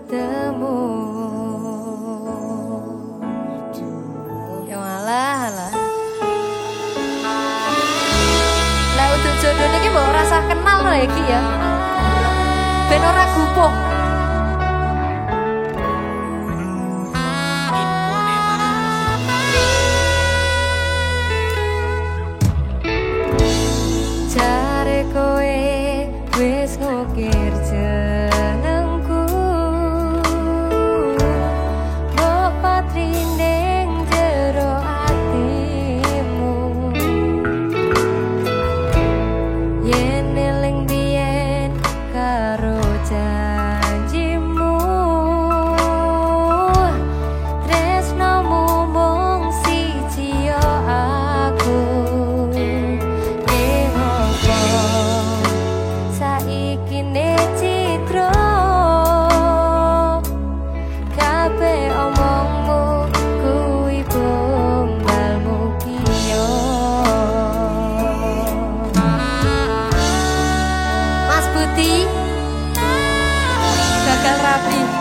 bertemu. Yang alah alah Lah untuk jodoh ini mau rasa kenal lagi ya. Ben ora hati gagal rapi.